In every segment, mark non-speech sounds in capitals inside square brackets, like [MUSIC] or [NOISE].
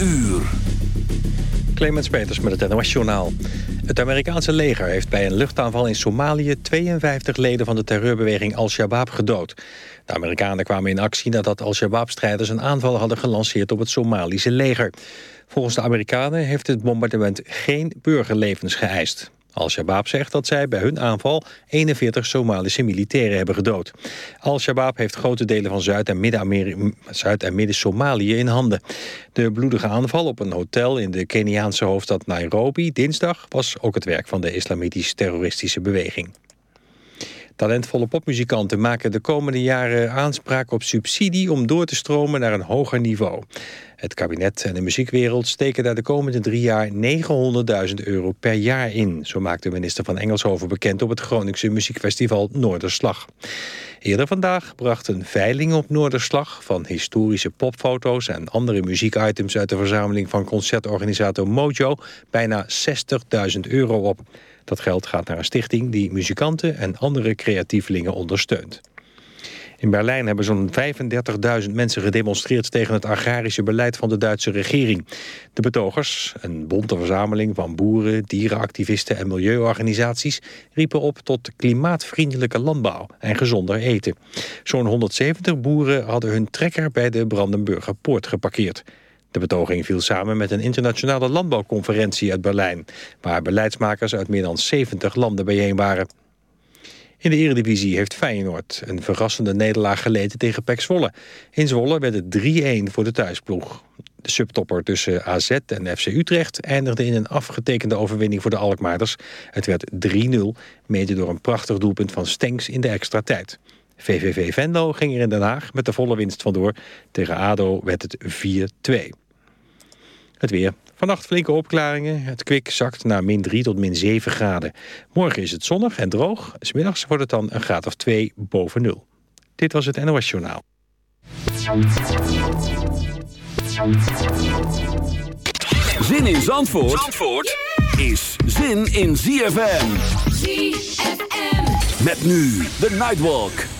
uur. Clemens Peters met het NOS Journaal. Het Amerikaanse leger heeft bij een luchtaanval in Somalië... 52 leden van de terreurbeweging Al-Shabaab gedood. De Amerikanen kwamen in actie nadat Al-Shabaab-strijders... een aanval hadden gelanceerd op het Somalische leger. Volgens de Amerikanen heeft het bombardement geen burgerlevens geëist. Al-Shabaab zegt dat zij bij hun aanval 41 Somalische militairen hebben gedood. Al-Shabaab heeft grote delen van Zuid- en Midden-Somalië in handen. De bloedige aanval op een hotel in de Keniaanse hoofdstad Nairobi dinsdag was ook het werk van de islamitische-terroristische beweging. Talentvolle popmuzikanten maken de komende jaren aanspraak op subsidie om door te stromen naar een hoger niveau. Het kabinet en de muziekwereld steken daar de komende drie jaar 900.000 euro per jaar in. Zo maakte minister van Engelshoven bekend op het Groningse muziekfestival Noorderslag. Eerder vandaag bracht een veiling op Noorderslag van historische popfoto's en andere muziekitems uit de verzameling van concertorganisator Mojo bijna 60.000 euro op. Dat geld gaat naar een stichting die muzikanten en andere creatievelingen ondersteunt. In Berlijn hebben zo'n 35.000 mensen gedemonstreerd tegen het agrarische beleid van de Duitse regering. De betogers, een bonte verzameling van boeren, dierenactivisten en milieuorganisaties, riepen op tot klimaatvriendelijke landbouw en gezonder eten. Zo'n 170 boeren hadden hun trekker bij de Brandenburger Poort geparkeerd. De betoging viel samen met een internationale landbouwconferentie uit Berlijn... waar beleidsmakers uit meer dan 70 landen bijeen waren. In de eredivisie heeft Feyenoord een verrassende nederlaag geleden tegen PEC Zwolle. In Zwolle werd het 3-1 voor de thuisploeg. De subtopper tussen AZ en FC Utrecht eindigde in een afgetekende overwinning voor de Alkmaarders. Het werd 3-0, mede door een prachtig doelpunt van Stenks in de extra tijd. VVV Venlo ging er in Den Haag met de volle winst vandoor. Tegen ADO werd het 4-2. Het weer. Vannacht flinke opklaringen. Het kwik zakt naar min 3 tot min 7 graden. Morgen is het zonnig en droog. Smiddags wordt het dan een graad of 2 boven nul. Dit was het NOS Journaal. Zin in Zandvoort, Zandvoort is zin in ZFM. ZFM. Met nu de Nightwalk.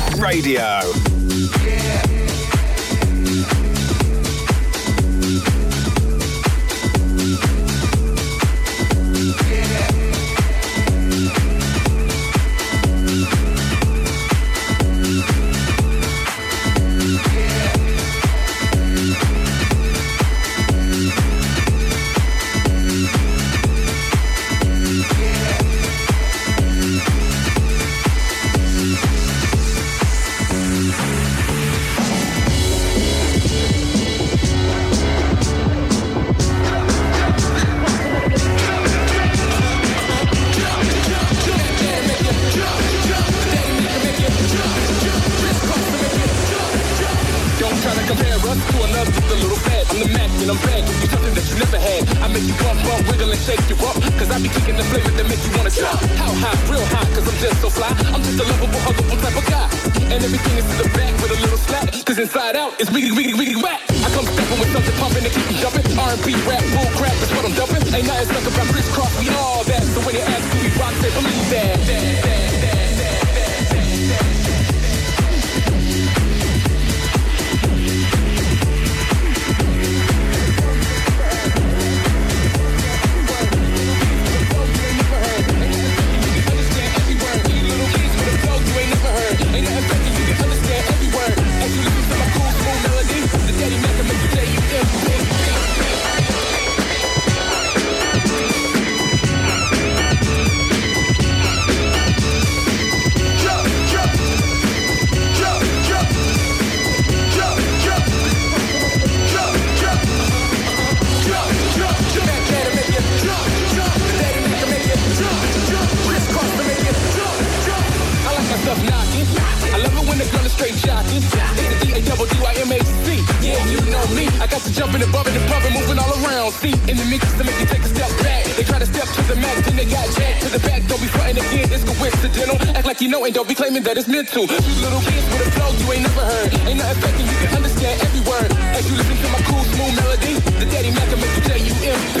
radio. this a little bad. I'm the Mac and I'm back. You something that you never had. I make you bump, bump, wiggle and shake you up. Cause I be kicking the flavor that make you wanna drop. How high? Real high, cause I'm just so fly. I'm just a lovable, huggable type of guy. And everything is to the back with a little slack. Cause inside out, it's wiggly, wiggly, wiggly, whack. I come stepping with something pumping and keep you jumping. R&B rap, bull crap is what I'm dumping. Ain't nothing stuck about Kris Kross, we all that. The way you ask who we rock, say believe that. that, that. straight shot. D-A-double-D-Y-M-A-C. Yeah, you know me. I got the jumping above and above and moving all around. See, in the mix to make you take a step back. They try to step to the max and they got jacked to the back. Don't be frontin' again, it's coincidental. Act like you know and don't be claiming that it's meant. You little kids with a flow you ain't never heard. Ain't nothing faking, you can understand every word. As you listen to my cool, smooth melody, the daddy Mac can make you tell.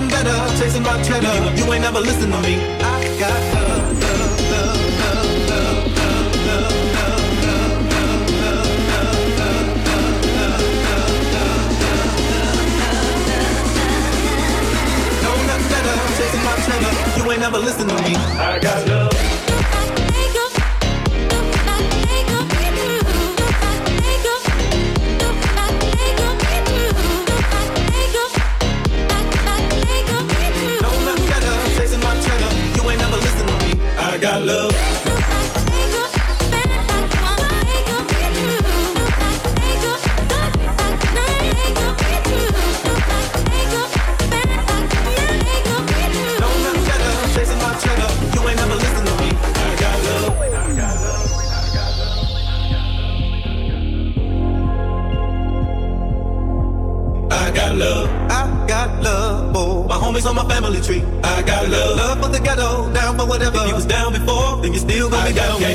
nothing better. Chasing my cheddar. You ain't never listen to me. I got love, love, love, love, love, love, love, love, love, love, love, love, love, love, love, love, love, love, love, Chasing my cheddar, you ain't never listen to me. I got love. gotta go.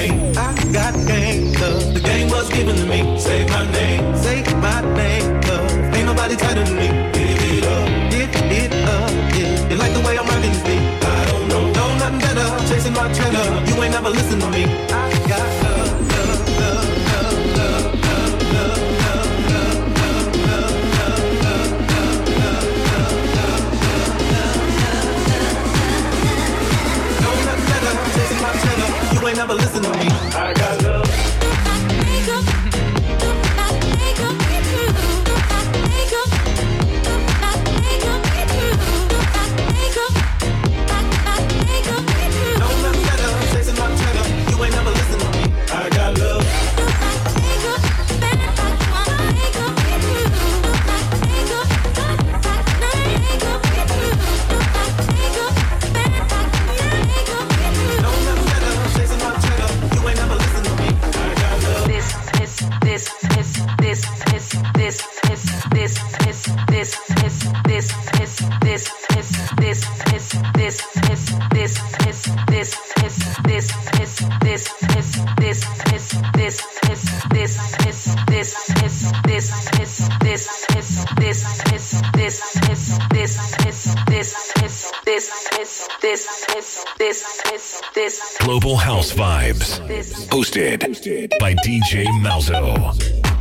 Hosted by DJ Malzo.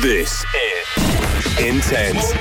This is Intense.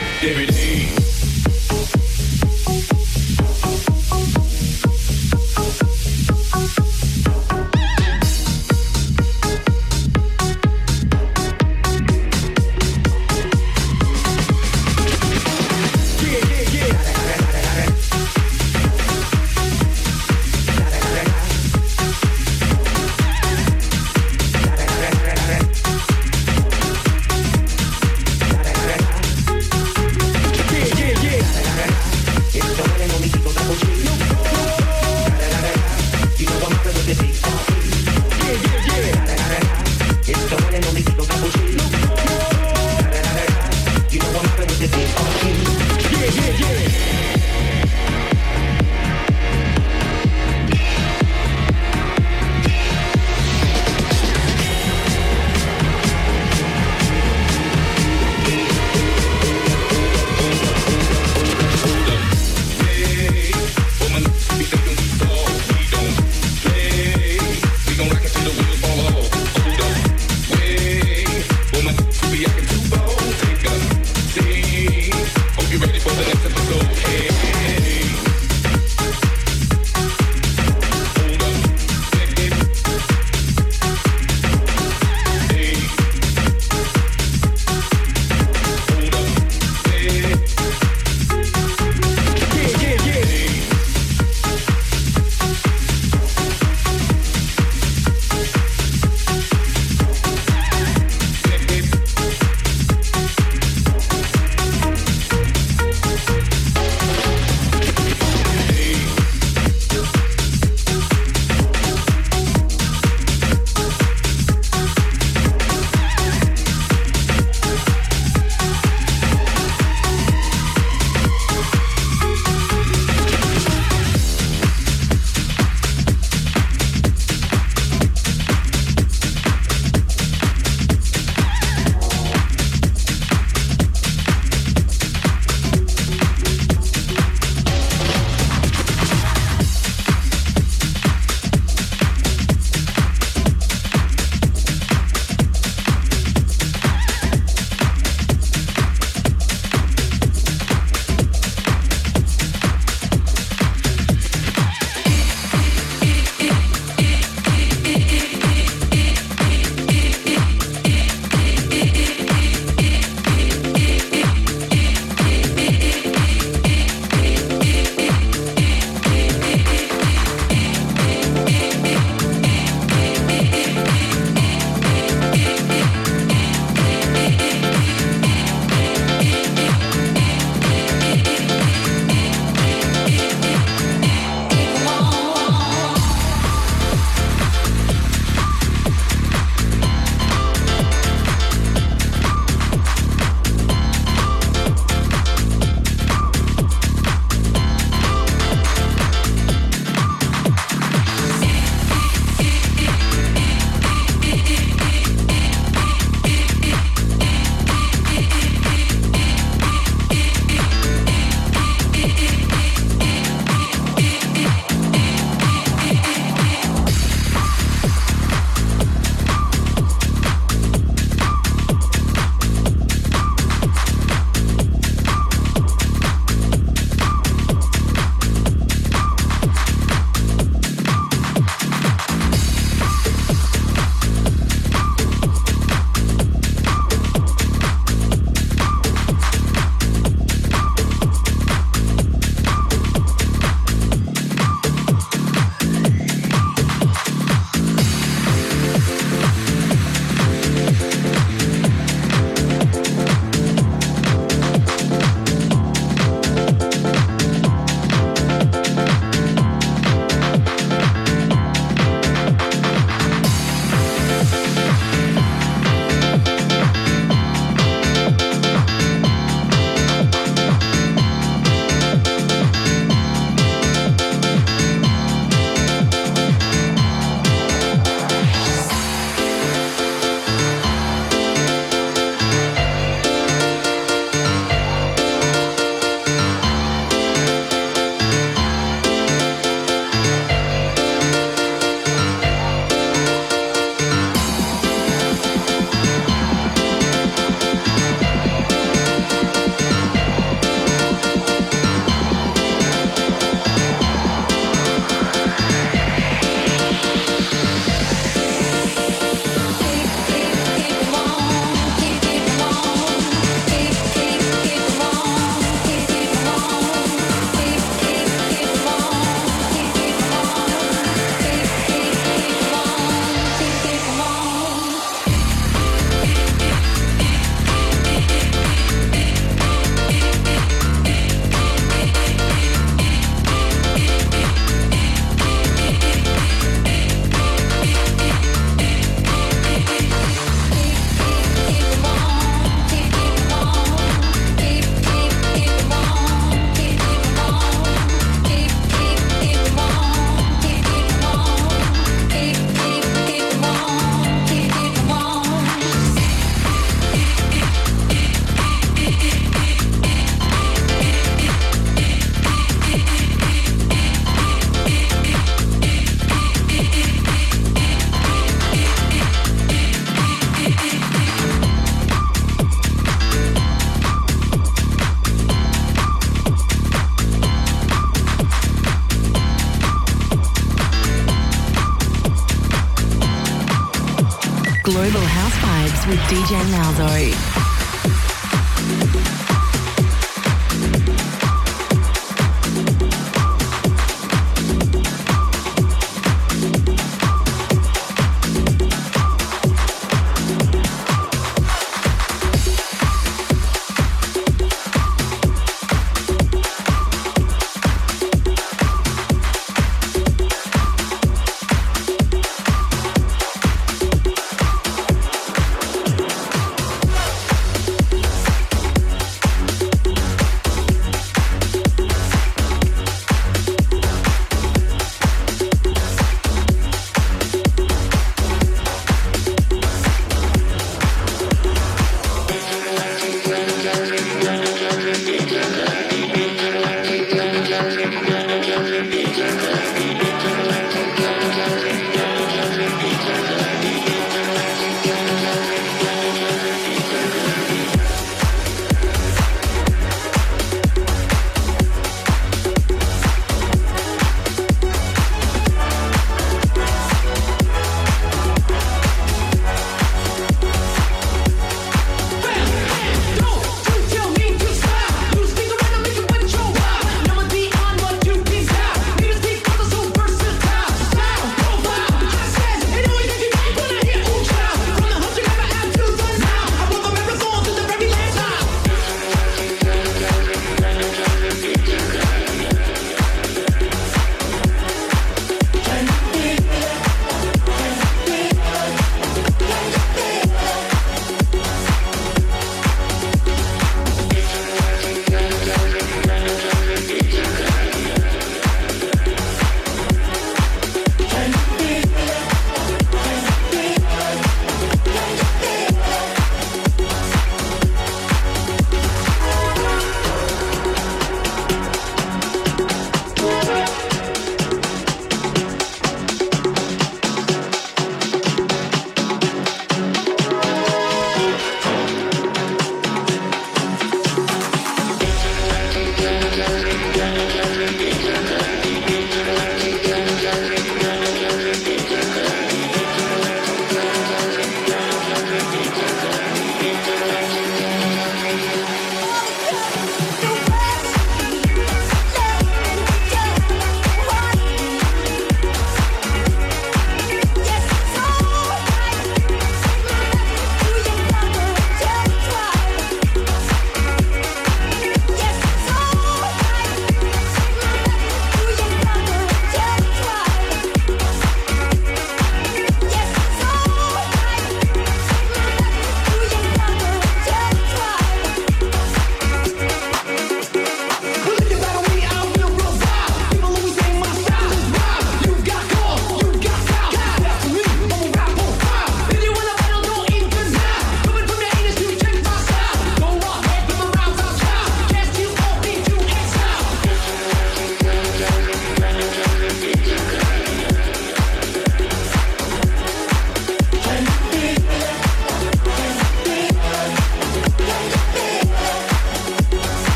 DJ Malzo.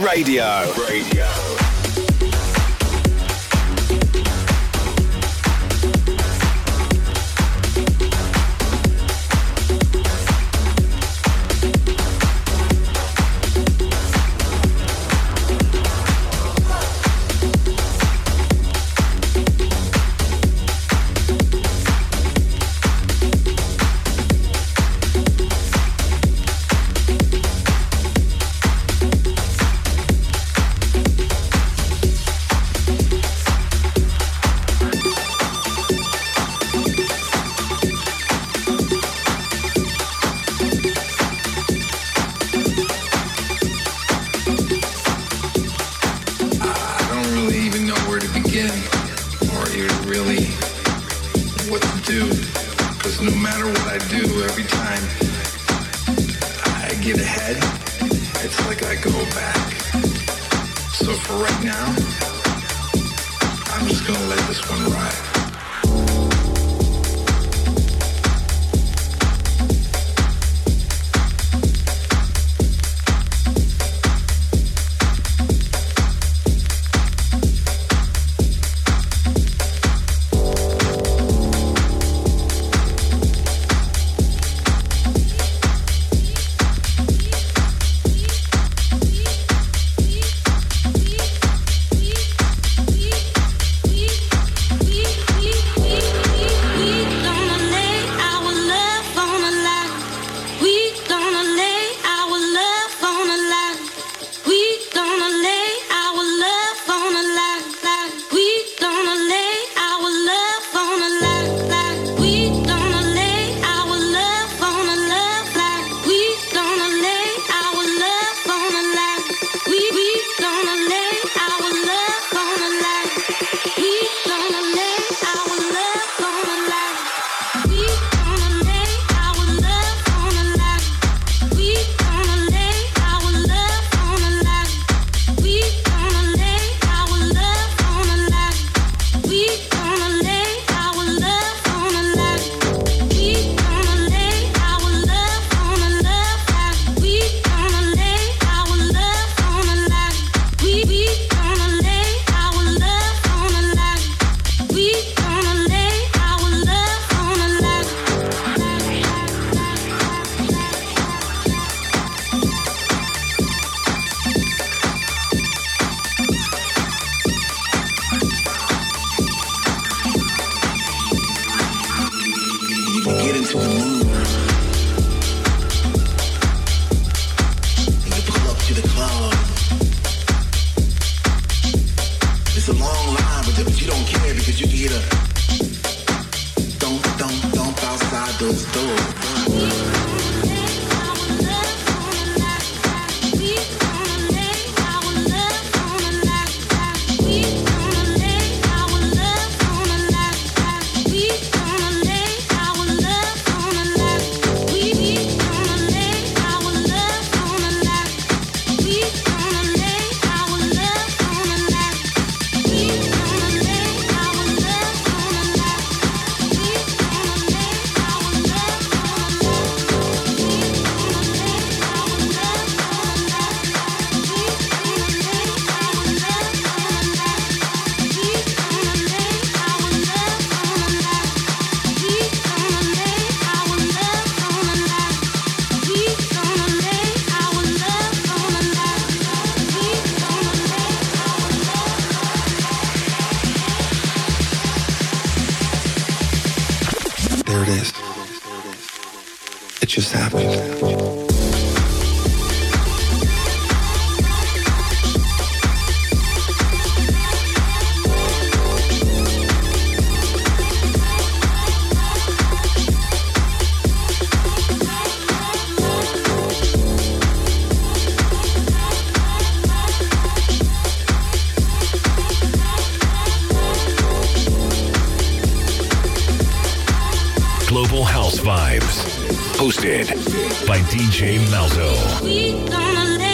Radio. Do, every time I get ahead, it's like I go back. So for right now, I'm just gonna let this one ride. oh. hosted by DJ Malzo.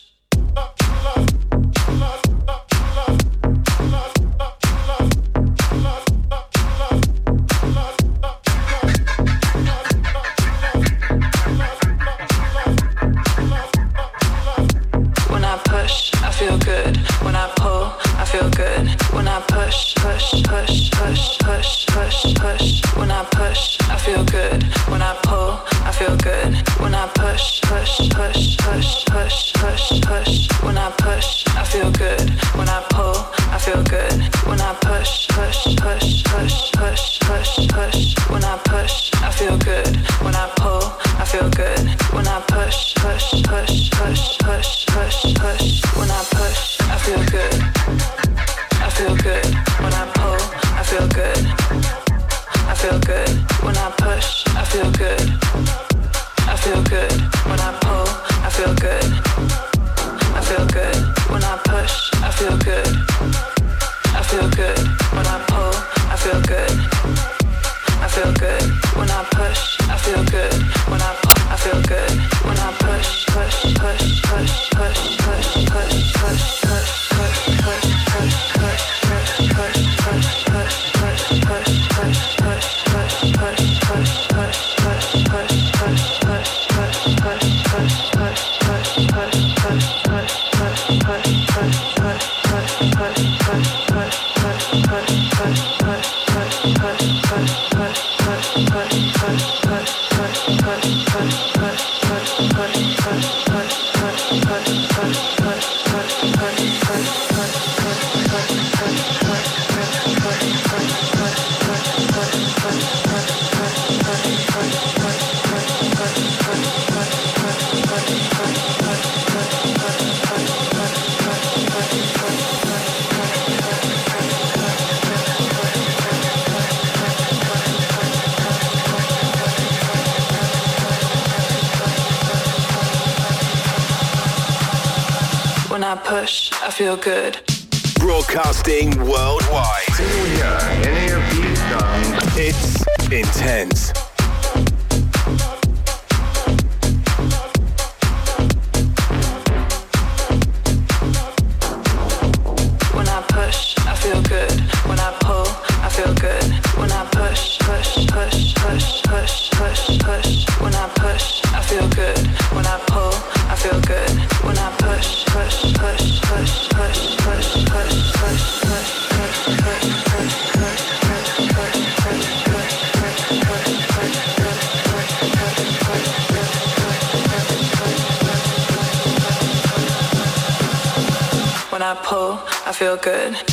feel good. Broadcasting worldwide. Can you hear any of these songs? It's intense. feel good.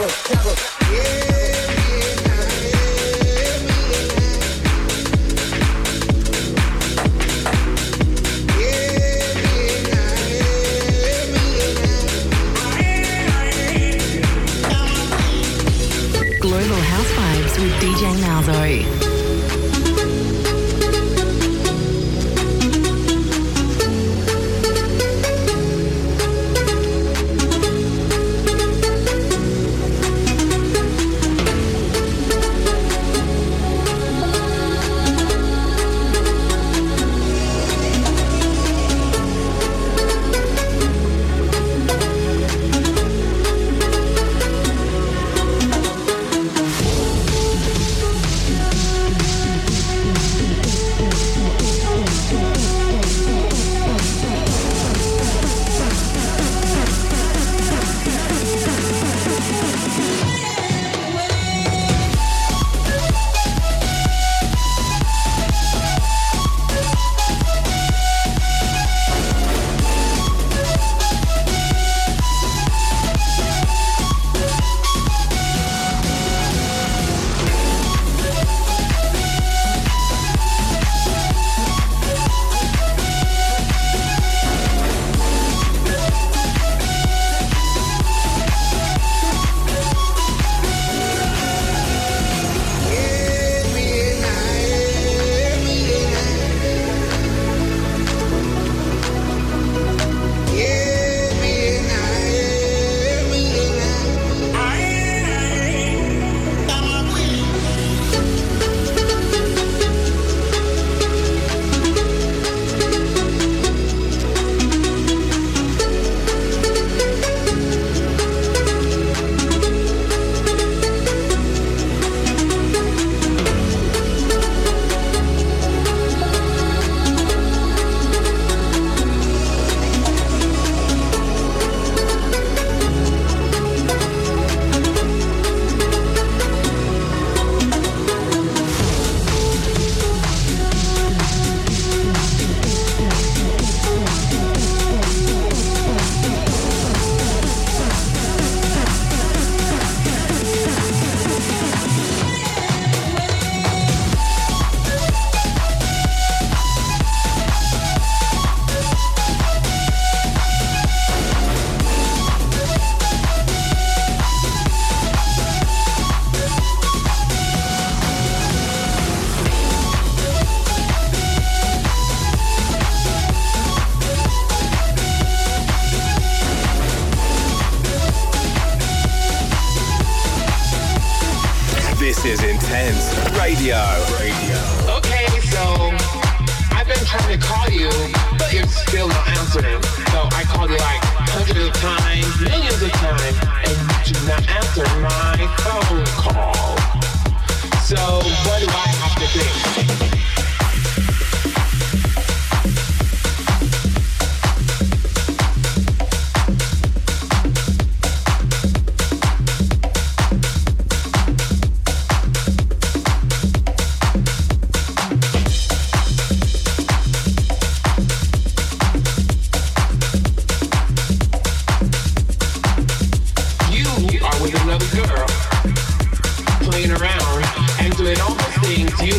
Double.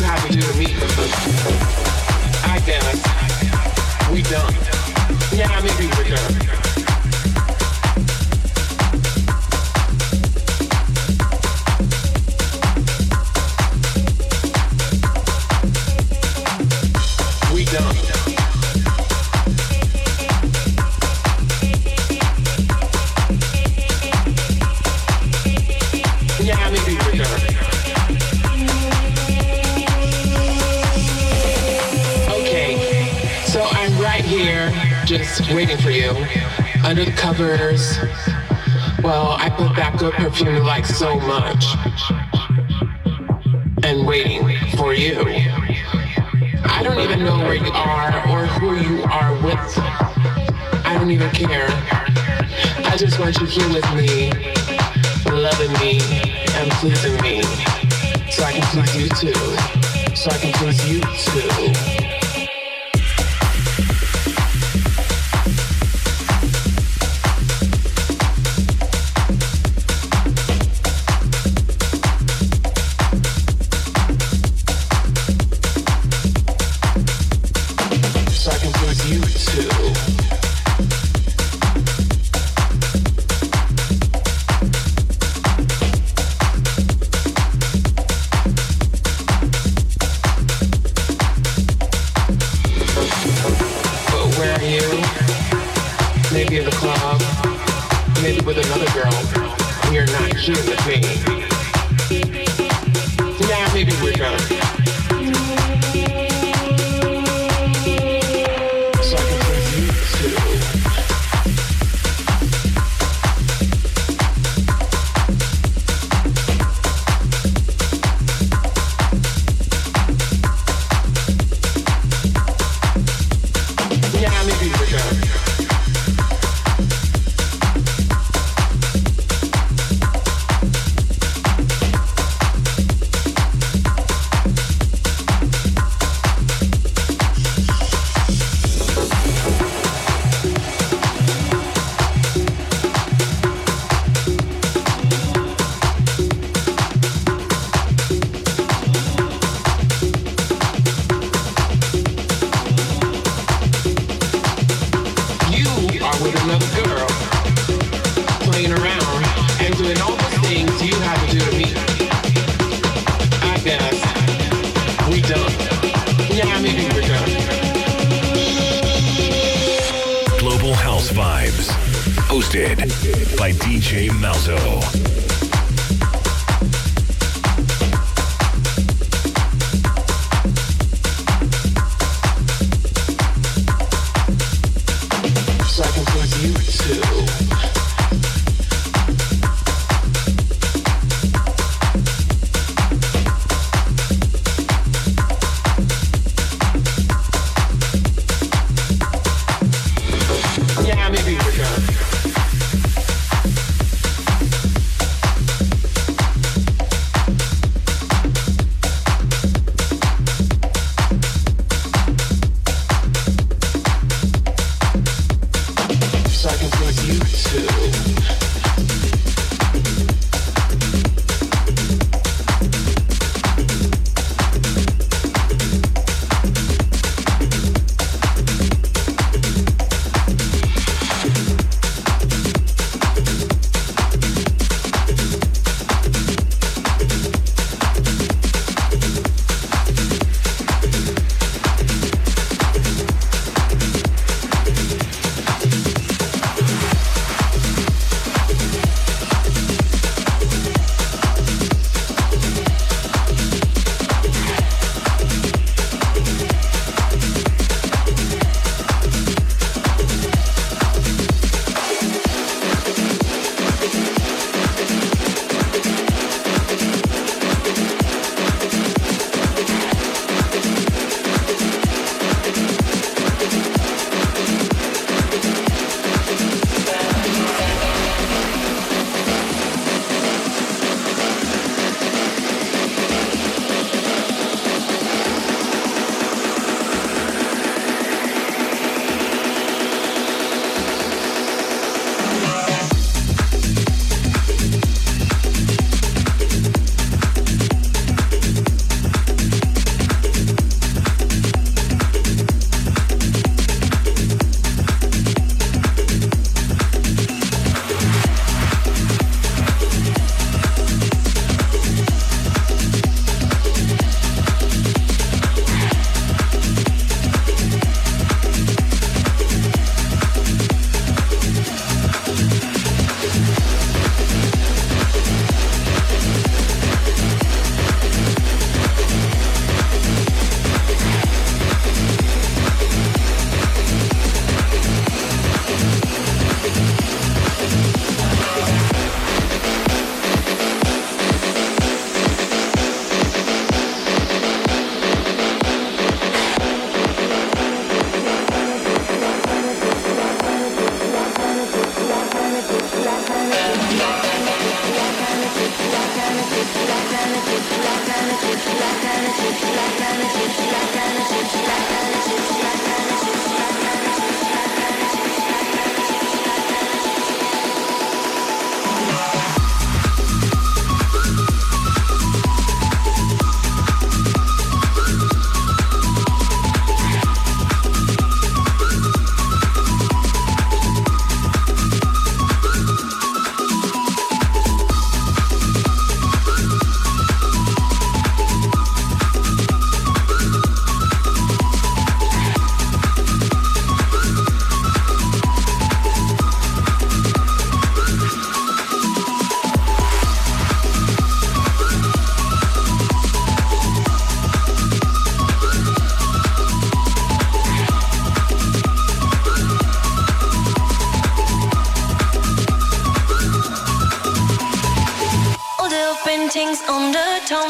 you have it. perfume you like so much and waiting for you. I don't even know where you are or who you are with. I don't even care. I just want you here with me, loving me and pleasing me. So I can please you too. So I can please you too.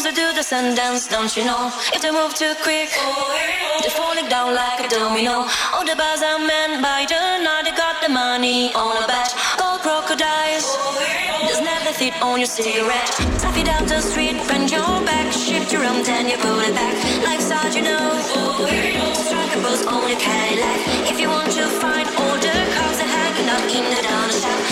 Undertones, they do the sun dance, don't you know? If they move too quick, they're falling down like a domino. All the bars are men by the night, they got the money on a bet. Gold crocodiles, there's never fit on your cigarette. Tap it down the street, bend your back, shift your arm, then you pull it back. Life's hard, you know. Strike a pose on your Cadillac. If you want to find all the cars that hanging out in the down shop,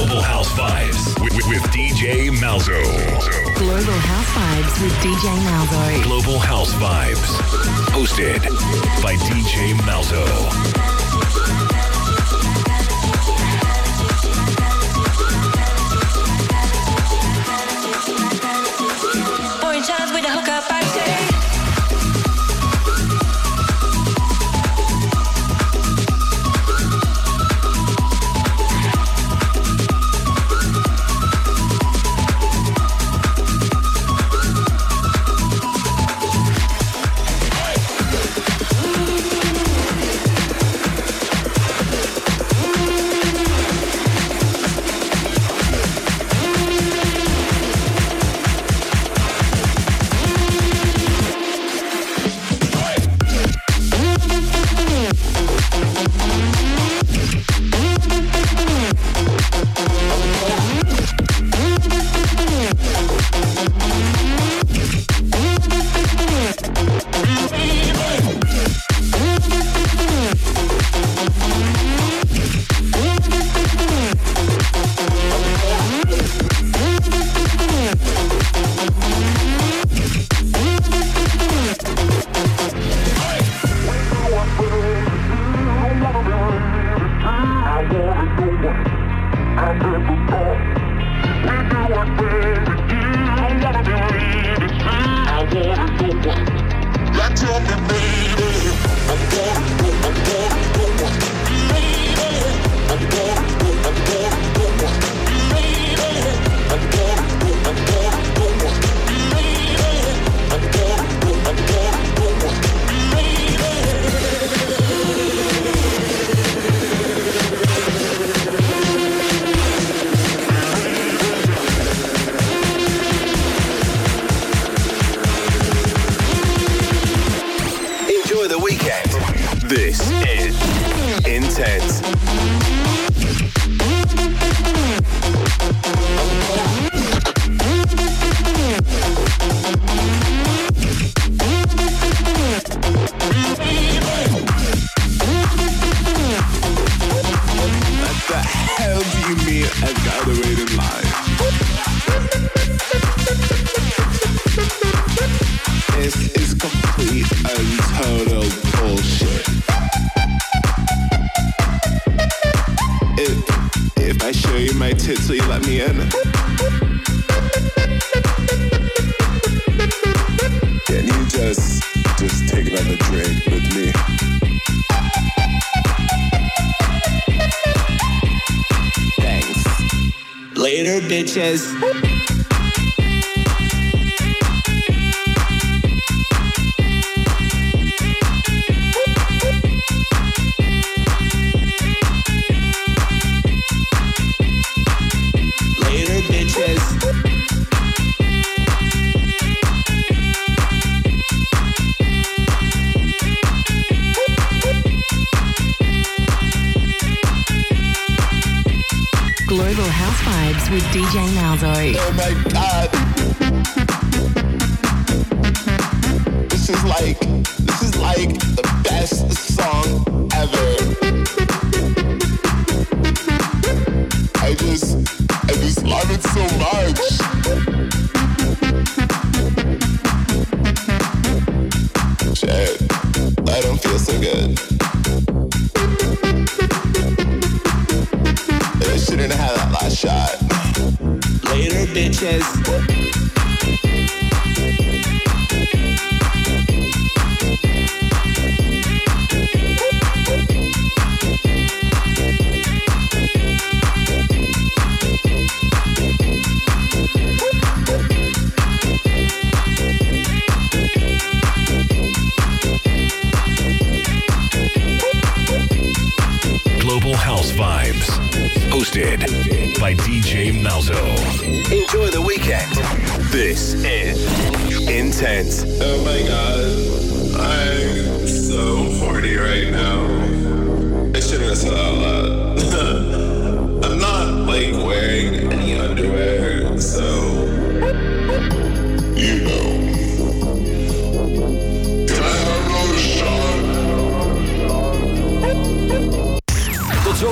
Global House Vibes with, with, with DJ Malzo. Global House Vibes with DJ Malzo. Global House Vibes. Hosted by DJ Malzo. Global House Vibes with DJ Malzo. Oh my god. This is like this is like the best song ever. I just I just love it so much. Shit. I don't feel so good. Shouldn't have that last shot. Later, bitches. Hosted by DJ Malzo. Enjoy the weekend. This is Intense. Oh my god. I'm so horny right now. I shouldn't have said that out loud. [LAUGHS] I'm not like wearing any underwear, so